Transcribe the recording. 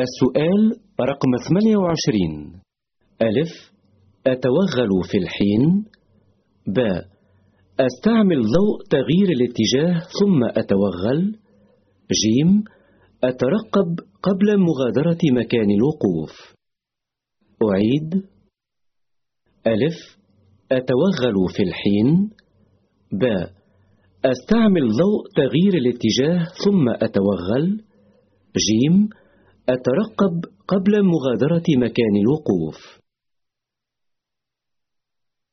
السؤال رقم 28 ألف أتوغل في الحين. ب أستعمل ضوء تغيير الاتجاه ثم أتوغل. جيم أترقب قبل مغادرة مكان الوقوف. أعيد. ألف أتوغل في الحين. ب أستعمل ضوء تغيير الاتجاه ثم أتوغل. جيم أترقب قبل مغادرة مكان الوقوف.